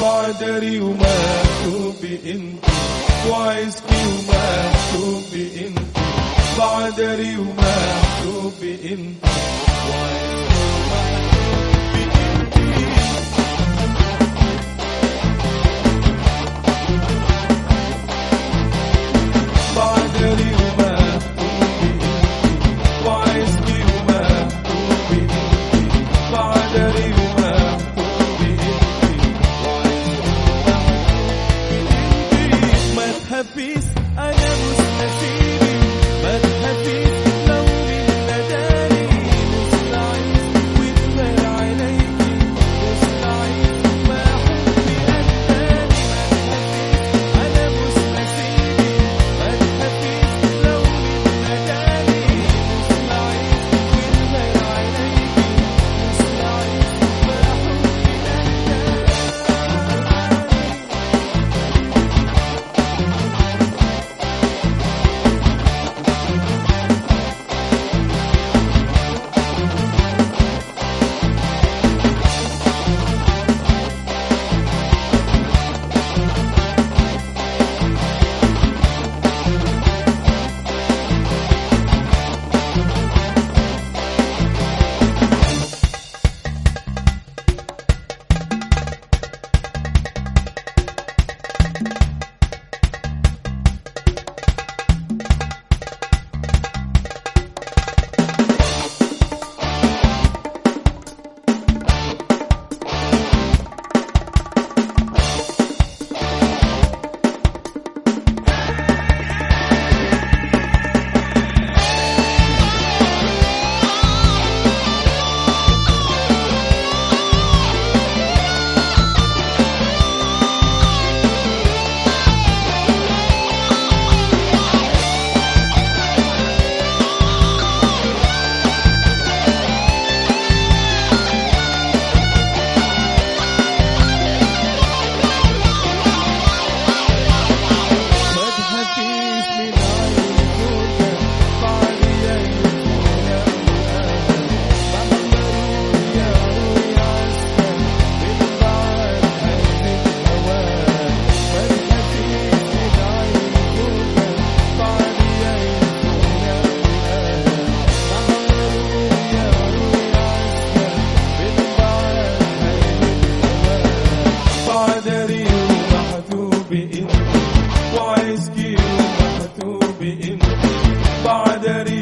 بعدري ومكتوب انت وعزكي ومكتوب انت بعدري ومكتوب Daddy.